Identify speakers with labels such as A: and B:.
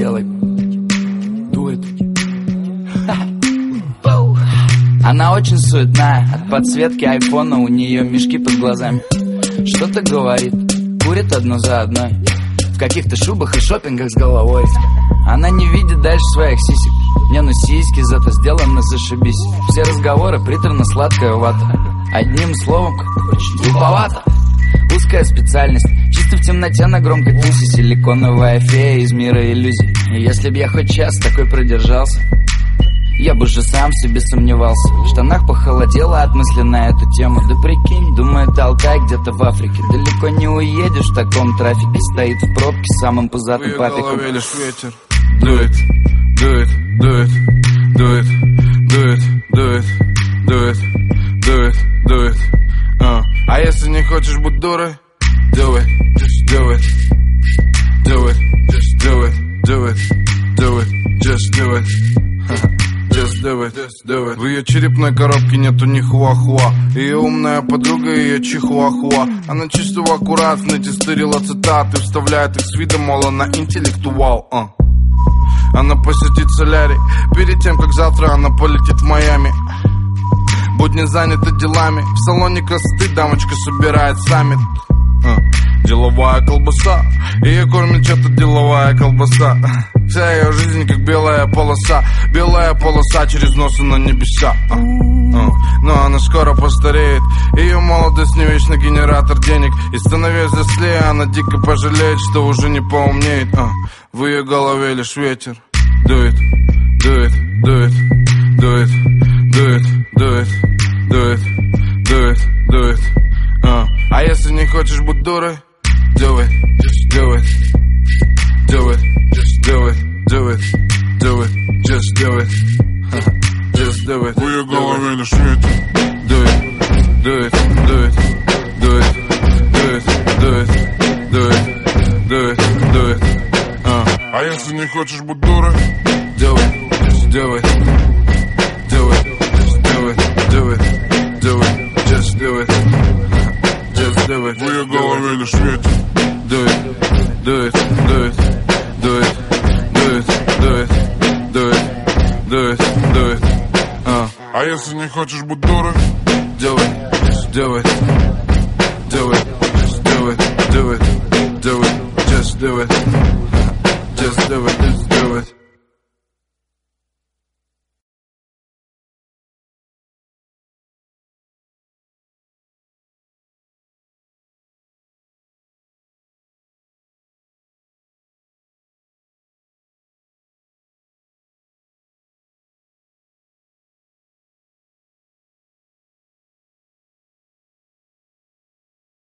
A: делай. Дует. Она очень суетная, от подсветки айфона у нее мешки под глазами. Что-то говорит, курит одно за одной. В каких-то шубах и шопингах с головой. Она не видит дальше своих сисек. Не, ну сиськи зато сделаны зашибись. Все разговоры приторно-сладкая вата. Одним словом, глуповато. Узкая специальность Чисто в темноте на громкой тусе Силиконовая фея из мира иллюзий. И если б я хоть час такой продержался я бы же сам в себе сомневался. В штанах похолодело от мысли на эту тему. Да прикинь, думает Алтай где-то в Африке. Далеко не уедешь в таком трафике Стоит в пробке самым пузатым папиком.
B: ветер. Дует, дует, дует, дует, дует, дует, дует, дует, дует а. а если не хочешь быть дурой Do it, do it. Do it, just do it, do it, do it, just do it. Just do it, В ее черепной коробке нету ни хуахуа. Ее умная подруга, ее чихуахуа. Она чисто аккуратно тестырила цитаты Вставляет их с видом, мол, она интеллектуал uh. Она посетит солярий Перед тем, как завтра она полетит в Майами. Будни заняты делами. В салоне красоты дамочка собирает саммит Деловая колбаса. Ее кормит что-то деловая колбаса. Вся ее жизнь как белая полоса. Белая полоса через нос на небеса. А, а. Но она скоро постареет. Ее молодость не вечно генератор денег. И становясь взрослее она дико пожалеет Что уже не поумнеет. А. В ее голове лишь ветер. Дует, дует, дует, дует, дует, дует, дует, дует, дует. Uh. А если не хочешь быть дурой do it Do it, just do it Do it, do it, just do it Just do it
C: В ее голове лишь ветер
B: Do it, do it, do it Do it, do it, do it Do it, do it, do it uh.
C: А если не хочешь быть дурой
B: Do it, just do it Do it, just do it Do it, do it, just do it Just do it
C: голове лишь ветер
B: Do it, do it, do it Do it, do it, do it Do it, do it, do it uh.
C: А если не хочешь быть дурой
B: Do it, just do it Do it,